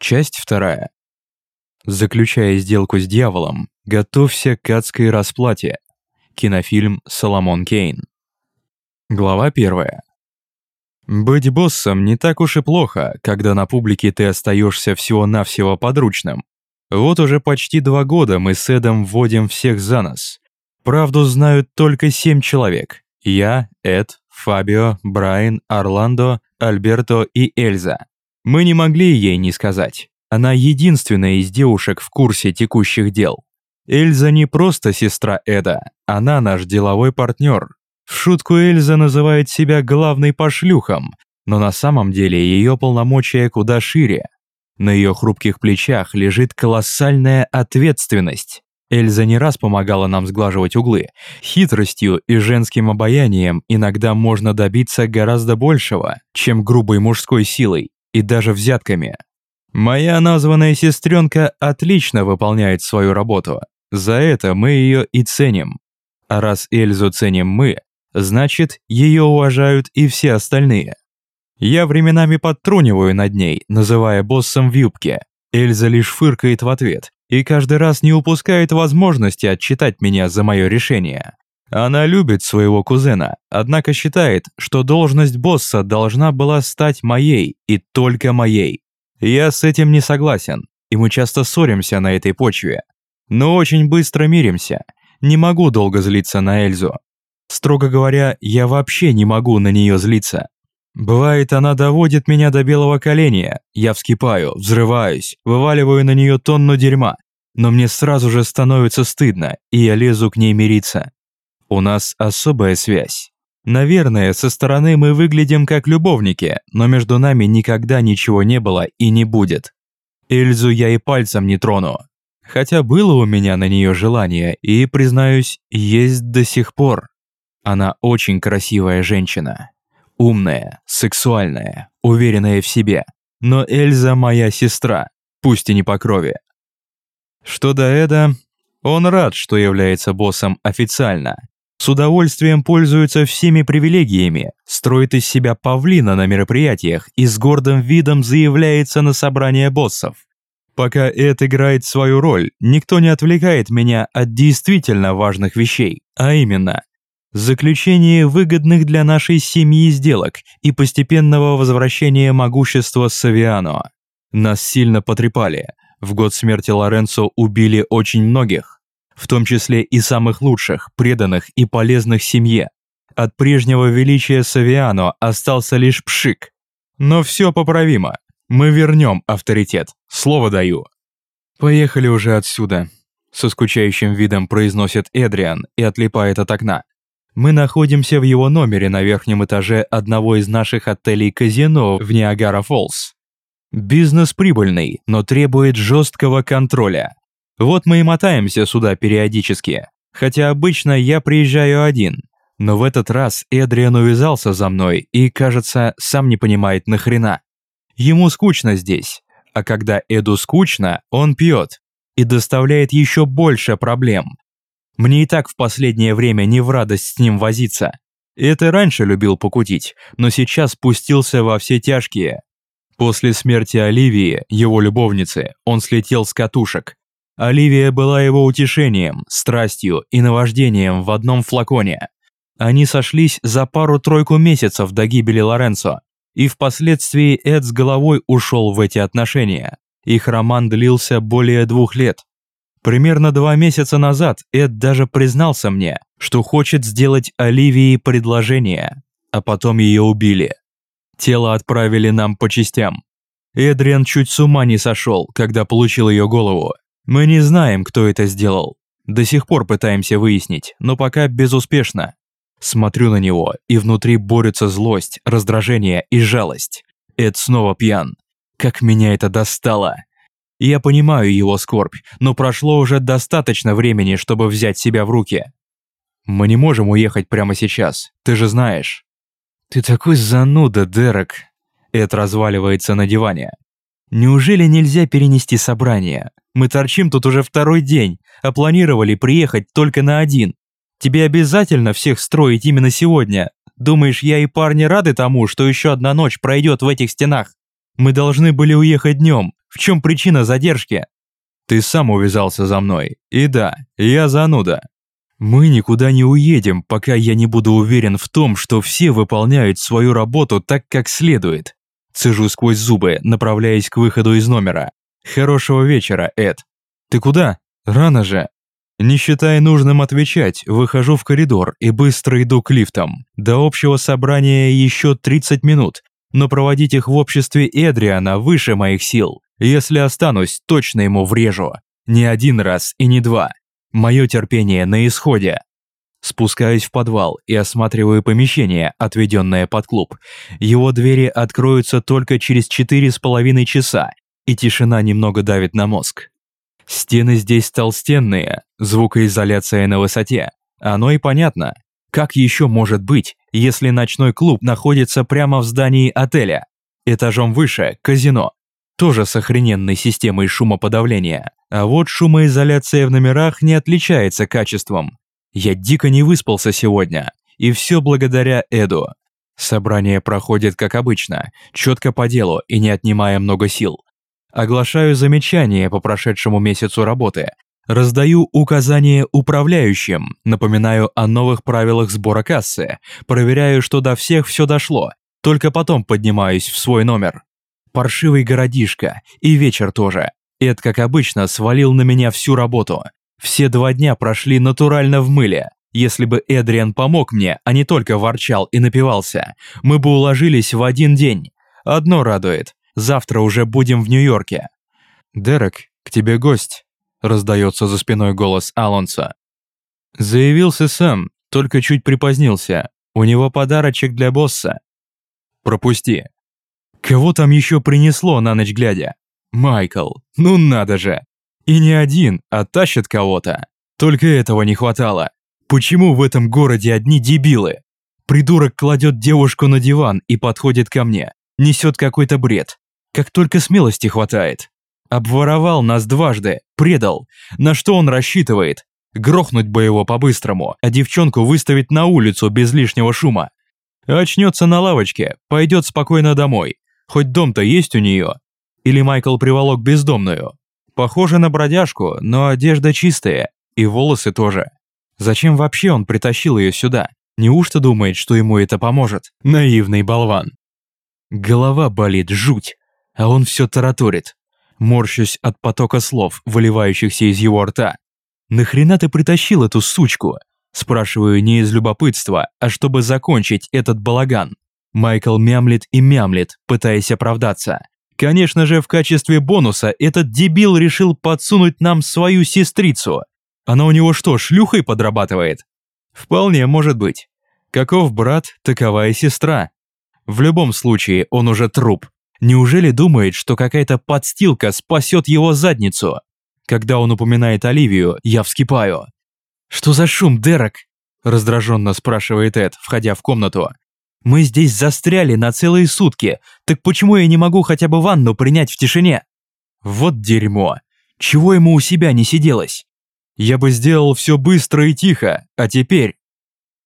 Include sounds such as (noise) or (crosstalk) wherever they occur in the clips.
Часть вторая. Заключая сделку с дьяволом, готовься к адской расплате. Кинофильм «Соломон Кейн». Глава первая. Быть боссом не так уж и плохо, когда на публике ты остаешься всего-навсего подручным. Вот уже почти два года мы с Эдом вводим всех за нос. Правду знают только семь человек. Я, Эд, Фабио, Брайан, Орландо, Альберто и Эльза. Мы не могли ей не сказать. Она единственная из девушек в курсе текущих дел. Эльза не просто сестра Эда, она наш деловой партнер. В шутку Эльза называет себя главной по шлюхам, но на самом деле ее полномочия куда шире. На ее хрупких плечах лежит колоссальная ответственность. Эльза не раз помогала нам сглаживать углы. Хитростью и женским обаянием иногда можно добиться гораздо большего, чем грубой мужской силой и даже взятками. Моя названная сестренка отлично выполняет свою работу. За это мы ее и ценим. А раз Эльзу ценим мы, значит, ее уважают и все остальные. Я временами подтруниваю над ней, называя боссом в юбке. Эльза лишь фыркает в ответ и каждый раз не упускает возможности отчитать меня за мое решение. Она любит своего кузена, однако считает, что должность босса должна была стать моей и только моей. Я с этим не согласен, и мы часто ссоримся на этой почве. Но очень быстро миримся. Не могу долго злиться на Эльзу. Строго говоря, я вообще не могу на нее злиться. Бывает, она доводит меня до белого коленя. Я вскипаю, взрываюсь, вываливаю на нее тонну дерьма. Но мне сразу же становится стыдно, и я лезу к ней мириться. У нас особая связь. Наверное, со стороны мы выглядим как любовники, но между нами никогда ничего не было и не будет. Эльзу я и пальцем не трону. Хотя было у меня на нее желание, и, признаюсь, есть до сих пор. Она очень красивая женщина. Умная, сексуальная, уверенная в себе. Но Эльза моя сестра, пусть и не по крови. Что до Эда, он рад, что является боссом официально. С удовольствием пользуется всеми привилегиями, строит из себя павлина на мероприятиях и с гордым видом заявляется на собрание боссов. Пока Эд играет свою роль, никто не отвлекает меня от действительно важных вещей, а именно заключение выгодных для нашей семьи сделок и постепенного возвращения могущества Савиано. Нас сильно потрепали. В год смерти Лоренцо убили очень многих, в том числе и самых лучших, преданных и полезных семье. От прежнего величия Савиано остался лишь пшик. Но все поправимо. Мы вернем авторитет, слово даю. Поехали уже отсюда. Со скучающим видом произносит Эдриан и отлипает от окна. Мы находимся в его номере на верхнем этаже одного из наших отелей-казино в Ниагара-Фоллс. Бизнес прибыльный, но требует жесткого контроля. Вот мы и мотаемся сюда периодически. Хотя обычно я приезжаю один. Но в этот раз Эдриан увязался за мной и, кажется, сам не понимает нахрена. Ему скучно здесь. А когда Эду скучно, он пьет. И доставляет еще больше проблем. Мне и так в последнее время не в радость с ним возиться. Это раньше любил покутить, но сейчас спустился во все тяжкие. После смерти Оливии, его любовницы, он слетел с катушек. Оливия была его утешением, страстью и наваждением в одном флаконе. Они сошлись за пару-тройку месяцев до гибели Лоренцо, и впоследствии Эд с головой ушел в эти отношения. Их роман длился более двух лет. Примерно два месяца назад Эд даже признался мне, что хочет сделать Оливии предложение, а потом ее убили. Тело отправили нам по частям. Эдриан чуть с ума не сошел, когда получил ее голову. Мы не знаем, кто это сделал. До сих пор пытаемся выяснить, но пока безуспешно. Смотрю на него, и внутри борются злость, раздражение и жалость. Эд снова пьян. Как меня это достало. Я понимаю его скорбь, но прошло уже достаточно времени, чтобы взять себя в руки. Мы не можем уехать прямо сейчас, ты же знаешь. Ты такой зануда, Дерек. Эд разваливается на диване. Неужели нельзя перенести собрание? Мы торчим тут уже второй день, а планировали приехать только на один. Тебе обязательно всех строить именно сегодня. Думаешь, я и парни рады тому, что еще одна ночь пройдет в этих стенах? Мы должны были уехать днем, В чем причина задержки?» «Ты сам увязался за мной. И да, я зануда. Мы никуда не уедем, пока я не буду уверен в том, что все выполняют свою работу так, как следует. Цежу сквозь зубы, направляясь к выходу из номера. Хорошего вечера, Эд. Ты куда? Рано же. Не считая нужным отвечать, выхожу в коридор и быстро иду к лифтам. До общего собрания еще 30 минут, но проводить их в обществе Эдриана выше моих сил. Если останусь, точно ему врежу. Не один раз и не два. Мое терпение на исходе. Спускаюсь в подвал и осматриваю помещение, отведенное под клуб. Его двери откроются только через четыре с половиной часа, и тишина немного давит на мозг. Стены здесь толстенные, звукоизоляция на высоте. Оно и понятно. Как еще может быть, если ночной клуб находится прямо в здании отеля? Этажом выше – казино. Тоже с охрененной системой шумоподавления. А вот шумоизоляция в номерах не отличается качеством. Я дико не выспался сегодня, и все благодаря Эду. Собрание проходит как обычно, четко по делу и не отнимая много сил. Оглашаю замечания по прошедшему месяцу работы, раздаю указания управляющим, напоминаю о новых правилах сбора кассы, проверяю, что до всех все дошло, только потом поднимаюсь в свой номер. Паршивый городишко, и вечер тоже. Эд, как обычно, свалил на меня всю работу. Все два дня прошли натурально в мыле. Если бы Эдриан помог мне, а не только ворчал и напивался, мы бы уложились в один день. Одно радует. Завтра уже будем в Нью-Йорке. «Дерек, к тебе гость», – раздается за спиной голос Алонса. Заявился сам, только чуть припозднился. У него подарочек для босса. Пропусти. Кого там еще принесло на ночь глядя? Майкл, ну надо же! И не один, а тащит кого-то. Только этого не хватало. Почему в этом городе одни дебилы? Придурок кладет девушку на диван и подходит ко мне. Несет какой-то бред. Как только смелости хватает. Обворовал нас дважды, предал. На что он рассчитывает? Грохнуть бы его по-быстрому, а девчонку выставить на улицу без лишнего шума. Очнется на лавочке, пойдет спокойно домой. Хоть дом-то есть у нее. Или Майкл приволок бездомную? Похоже на бродяжку, но одежда чистая, и волосы тоже. Зачем вообще он притащил ее сюда? Неужто думает, что ему это поможет? Наивный болван. Голова болит жуть, а он все тараторит. Морщусь от потока слов, выливающихся из его рта. «Нахрена ты притащил эту сучку?» Спрашиваю не из любопытства, а чтобы закончить этот балаган. Майкл мямлит и мямлит, пытаясь оправдаться. Конечно же, в качестве бонуса этот дебил решил подсунуть нам свою сестрицу. Она у него что, шлюхой подрабатывает? Вполне может быть. Каков брат, такова и сестра. В любом случае, он уже труп. Неужели думает, что какая-то подстилка спасет его задницу? Когда он упоминает Оливию, я вскипаю. «Что за шум, Дерек?» – раздраженно спрашивает Эд, входя в комнату. Мы здесь застряли на целые сутки, так почему я не могу хотя бы ванну принять в тишине? Вот дерьмо. Чего ему у себя не сиделось? Я бы сделал все быстро и тихо, а теперь...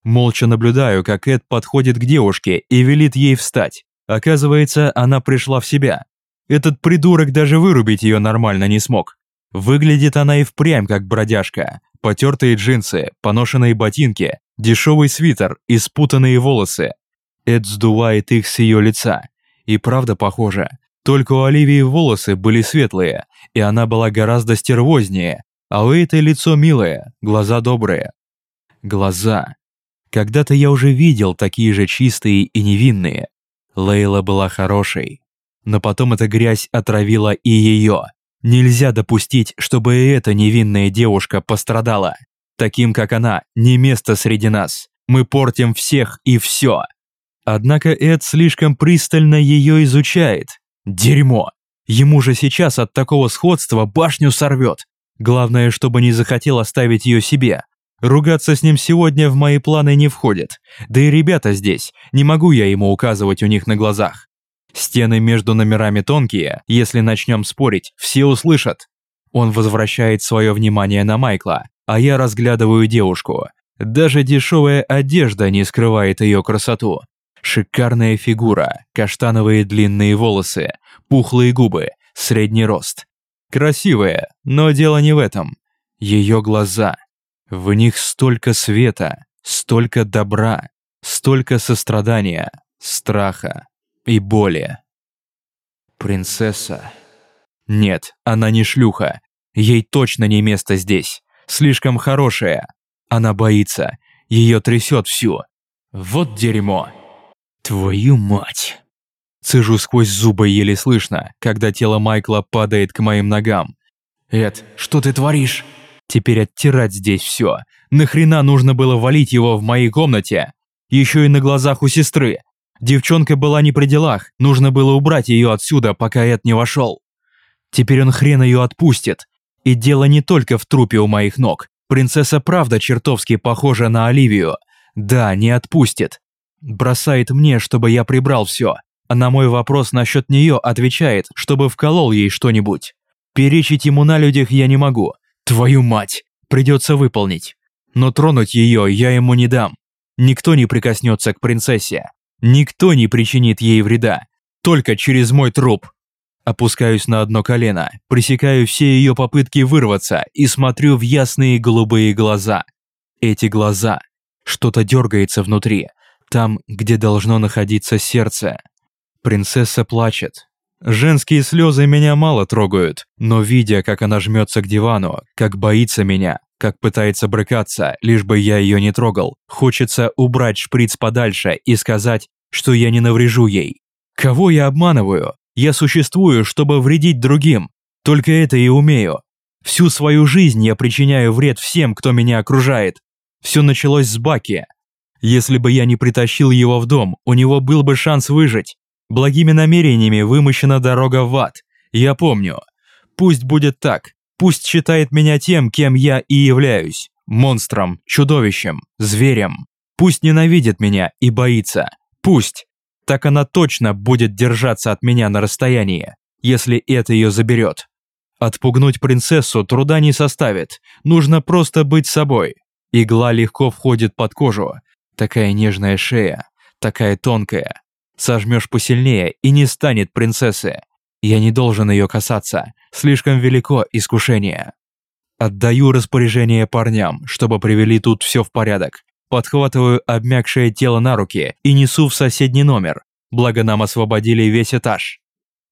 Молча наблюдаю, как Эд подходит к девушке и велит ей встать. Оказывается, она пришла в себя. Этот придурок даже вырубить ее нормально не смог. Выглядит она и впрямь как бродяжка. Потертые джинсы, поношенные ботинки, дешевый свитер и спутанные волосы. Эд сдувает их с ее лица. И правда похоже. Только у Оливии волосы были светлые, и она была гораздо стервознее, а у этой лицо милое, глаза добрые. Глаза. Когда-то я уже видел такие же чистые и невинные. Лейла была хорошей. Но потом эта грязь отравила и ее. Нельзя допустить, чтобы и эта невинная девушка пострадала. Таким, как она, не место среди нас. Мы портим всех и все. Однако Эд слишком пристально ее изучает. Дерьмо. Ему же сейчас от такого сходства башню сорвет. Главное, чтобы не захотел оставить ее себе. Ругаться с ним сегодня в мои планы не входит. Да и ребята здесь, не могу я ему указывать у них на глазах. Стены между номерами тонкие, если начнем спорить, все услышат. Он возвращает свое внимание на Майкла, а я разглядываю девушку. Даже дешевая одежда не скрывает ее красоту. Шикарная фигура, каштановые длинные волосы, пухлые губы, средний рост. Красивая, но дело не в этом. Ее глаза. В них столько света, столько добра, столько сострадания, страха и боли. Принцесса. Нет, она не шлюха. Ей точно не место здесь. Слишком хорошая. Она боится. Ее трясет всю. Вот дерьмо. Твою мать. Цежу сквозь зубы еле слышно, когда тело Майкла падает к моим ногам. «Эд, что ты творишь?» Теперь оттирать здесь все. Нахрена нужно было валить его в моей комнате? Еще и на глазах у сестры. Девчонка была не при делах, нужно было убрать ее отсюда, пока Эд не вошел. Теперь он хрен ее отпустит. И дело не только в трупе у моих ног. Принцесса правда чертовски похожа на Оливию. Да, не отпустит. Бросает мне, чтобы я прибрал все. А на мой вопрос насчет нее отвечает, чтобы вколол ей что-нибудь. Перечить ему на людях я не могу. Твою мать! Придется выполнить. Но тронуть ее я ему не дам. Никто не прикоснется к принцессе. Никто не причинит ей вреда. Только через мой труп. Опускаюсь на одно колено, пресекаю все ее попытки вырваться и смотрю в ясные голубые глаза. Эти глаза. Что-то дергается внутри, там, где должно находиться сердце. Принцесса плачет. Женские слезы меня мало трогают, но видя, как она жмется к дивану, как боится меня, как пытается брыкаться, лишь бы я ее не трогал, хочется убрать шприц подальше и сказать, что я не наврежу ей. Кого я обманываю? Я существую, чтобы вредить другим. Только это и умею. Всю свою жизнь я причиняю вред всем, кто меня окружает. Все началось с Баки. Если бы я не притащил его в дом, у него был бы шанс выжить. Благими намерениями вымощена дорога в ад. Я помню. Пусть будет так. Пусть считает меня тем, кем я и являюсь. Монстром, чудовищем, зверем. Пусть ненавидит меня и боится. Пусть. Так она точно будет держаться от меня на расстоянии, если это ее заберет. Отпугнуть принцессу труда не составит. Нужно просто быть собой. Игла легко входит под кожу. Такая нежная шея, такая тонкая. Сожмешь посильнее и не станет принцессы. Я не должен ее касаться, слишком велико искушение. Отдаю распоряжение парням, чтобы привели тут все в порядок. Подхватываю обмякшее тело на руки и несу в соседний номер, благо нам освободили весь этаж.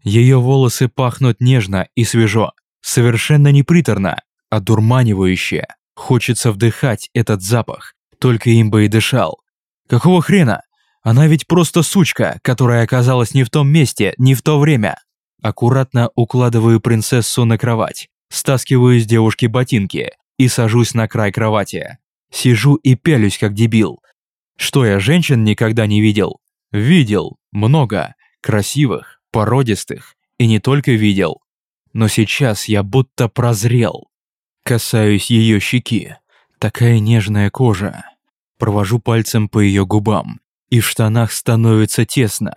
Ее волосы пахнут нежно и свежо, совершенно не приторно, а дурманивающе. Хочется вдыхать этот запах, только им бы и дышал. Какого хрена? Она ведь просто сучка, которая оказалась не в том месте, не в то время. Аккуратно укладываю принцессу на кровать, стаскиваю с девушки ботинки и сажусь на край кровати. Сижу и пялюсь как дебил. Что я женщин никогда не видел? Видел, много, красивых, породистых, и не только видел. Но сейчас я будто прозрел. Касаюсь ее щеки, такая нежная кожа. Провожу пальцем по ее губам, и в штанах становится тесно.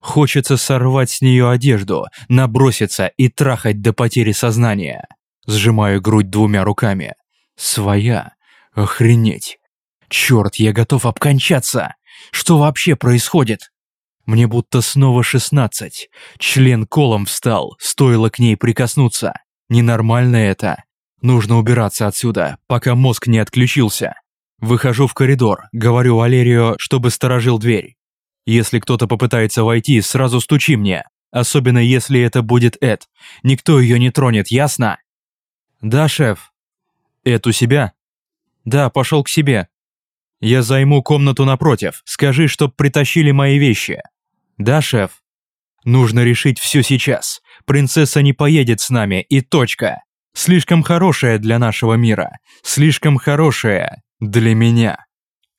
Хочется сорвать с нее одежду, наброситься и трахать до потери сознания. Сжимаю грудь двумя руками. Своя. Охренеть. Черт, я готов обкончаться. Что вообще происходит? Мне будто снова шестнадцать. Член колом встал, стоило к ней прикоснуться. Ненормально это. Нужно убираться отсюда, пока мозг не отключился. Выхожу в коридор, говорю Валерию, чтобы сторожил дверь. Если кто-то попытается войти, сразу стучи мне, особенно если это будет Эд. Никто ее не тронет, ясно? Да, шеф. Эд у себя? Да, пошел к себе. Я займу комнату напротив, скажи, чтоб притащили мои вещи. Да, шеф. Нужно решить все сейчас. Принцесса не поедет с нами, и точка. Слишком хорошая для нашего мира. Слишком хорошая. Для меня.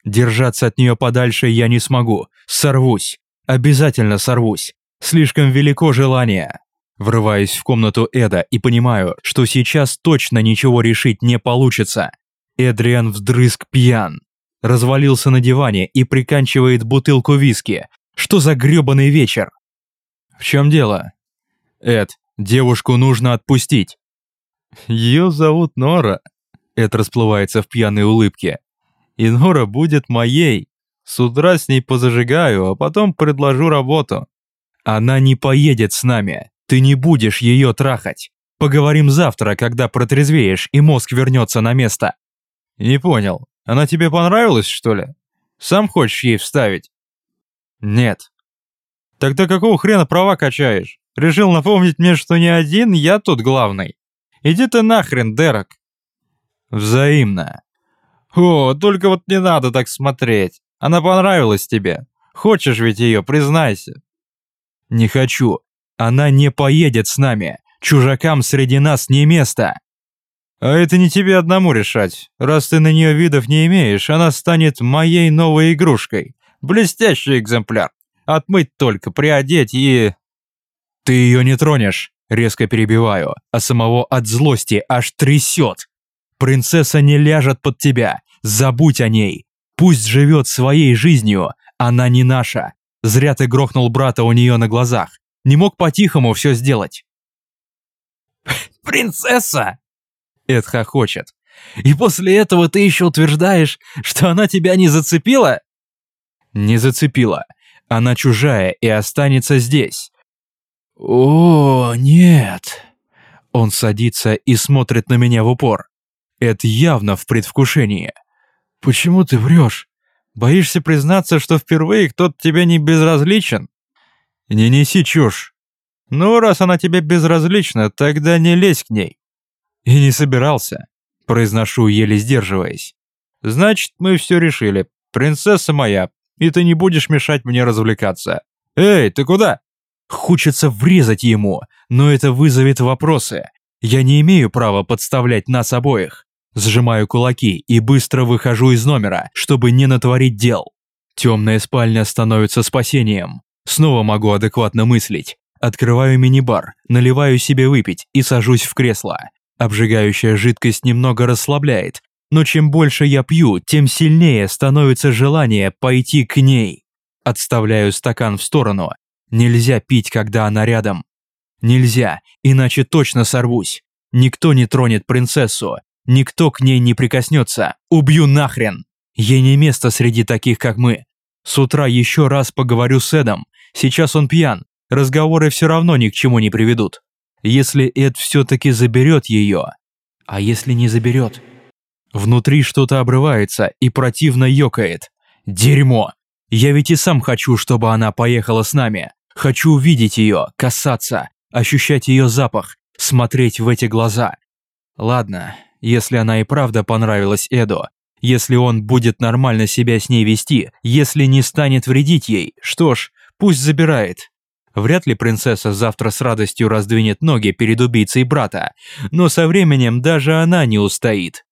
Держаться от нее подальше я не смогу. Сорвусь. Обязательно сорвусь. Слишком велико желание. Врываюсь в комнату Эда и понимаю, что сейчас точно ничего решить не получится. Эдриан вдрызг пьян. Развалился на диване и приканчивает бутылку виски. Что за грёбаный вечер? В чем дело? Эд, девушку нужно отпустить. Ее зовут Нора. Эд расплывается в пьяной улыбке. «И будет моей. С утра с ней позажигаю, а потом предложу работу». «Она не поедет с нами. Ты не будешь ее трахать. Поговорим завтра, когда протрезвеешь и мозг вернется на место. Не понял, она тебе понравилась, что ли? Сам хочешь ей вставить? Нет. Тогда какого хрена права качаешь? Решил напомнить мне, что не один я тут главный. Иди ты нахрен, Дерек. Взаимно. О, только вот не надо так смотреть. Она понравилась тебе. Хочешь ведь ее, признайся. Не хочу. Она не поедет с нами. Чужакам среди нас не место. А это не тебе одному решать. Раз ты на нее видов не имеешь, она станет моей новой игрушкой. Блестящий экземпляр. Отмыть только, приодеть и... Ты ее не тронешь. Резко перебиваю, а самого от злости аж трясет. Принцесса не ляжет под тебя. Забудь о ней. Пусть живет своей жизнью. Она не наша. Зря ты грохнул брата у нее на глазах. Не мог по-тихому все сделать. (laughs) «Принцесса!» Эд хохочет. «И после этого ты еще утверждаешь, что она тебя не зацепила?» «Не зацепила. Она чужая и останется здесь». «О, нет!» Он садится и смотрит на меня в упор. Эд явно в предвкушении. «Почему ты врешь? Боишься признаться, что впервые кто-то тебе не безразличен?» «Не неси чушь. Ну, раз она тебе безразлична, тогда не лезь к ней». «И не собирался», — произношу, еле сдерживаясь. «Значит, мы все решили. Принцесса моя, и ты не будешь мешать мне развлекаться. Эй, ты куда?» Хочется врезать ему, но это вызовет вопросы. Я не имею права подставлять нас обоих. Сжимаю кулаки и быстро выхожу из номера, чтобы не натворить дел. Темная спальня становится спасением. Снова могу адекватно мыслить. Открываю мини-бар, наливаю себе выпить и сажусь в кресло. Обжигающая жидкость немного расслабляет, но чем больше я пью, тем сильнее становится желание пойти к ней. Отставляю стакан в сторону. Нельзя пить, когда она рядом. Нельзя, иначе точно сорвусь. Никто не тронет принцессу, никто к ней не прикоснется. Убью нахрен. Ей не место среди таких, как мы. С утра еще раз поговорю с Эдом. Сейчас он пьян. Разговоры все равно ни к чему не приведут. Если Эд все-таки заберет ее. А если не заберет? Внутри что-то обрывается и противно ёкает. Дерьмо. Я ведь и сам хочу, чтобы она поехала с нами. Хочу увидеть ее, касаться, ощущать ее запах, смотреть в эти глаза. Ладно, если она и правда понравилась Эду, если он будет нормально себя с ней вести, если не станет вредить ей, что ж, пусть забирает. Вряд ли принцесса завтра с радостью раздвинет ноги перед убийцей брата, но со временем даже она не устоит.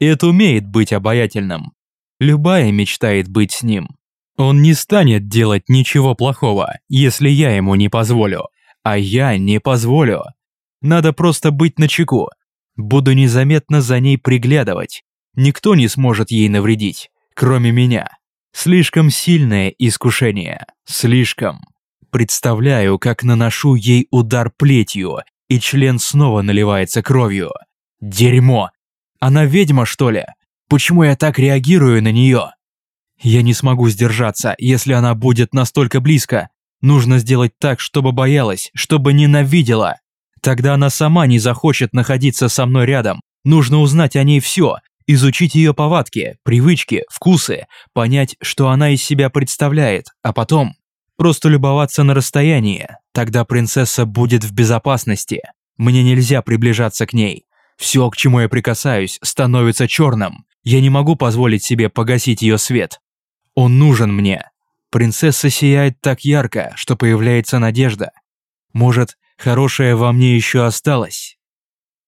Эд умеет быть обаятельным. Любая мечтает быть с ним. Он не станет делать ничего плохого, если я ему не позволю. А я не позволю. Надо просто быть начеку. Буду незаметно за ней приглядывать. Никто не сможет ей навредить, кроме меня. Слишком сильное искушение. Слишком. Представляю, как наношу ей удар плетью, и член снова наливается кровью. Дерьмо. Она ведьма, что ли? Почему я так реагирую на нее? Я не смогу сдержаться, если она будет настолько близко. Нужно сделать так, чтобы боялась, чтобы ненавидела. Тогда она сама не захочет находиться со мной рядом. Нужно узнать о ней все, изучить ее повадки, привычки, вкусы, понять, что она из себя представляет, а потом просто любоваться на расстоянии. Тогда принцесса будет в безопасности. Мне нельзя приближаться к ней. Все, к чему я прикасаюсь, становится черным. Я не могу позволить себе погасить ее свет. Он нужен мне. Принцесса сияет так ярко, что появляется надежда. Может, хорошее во мне еще осталось?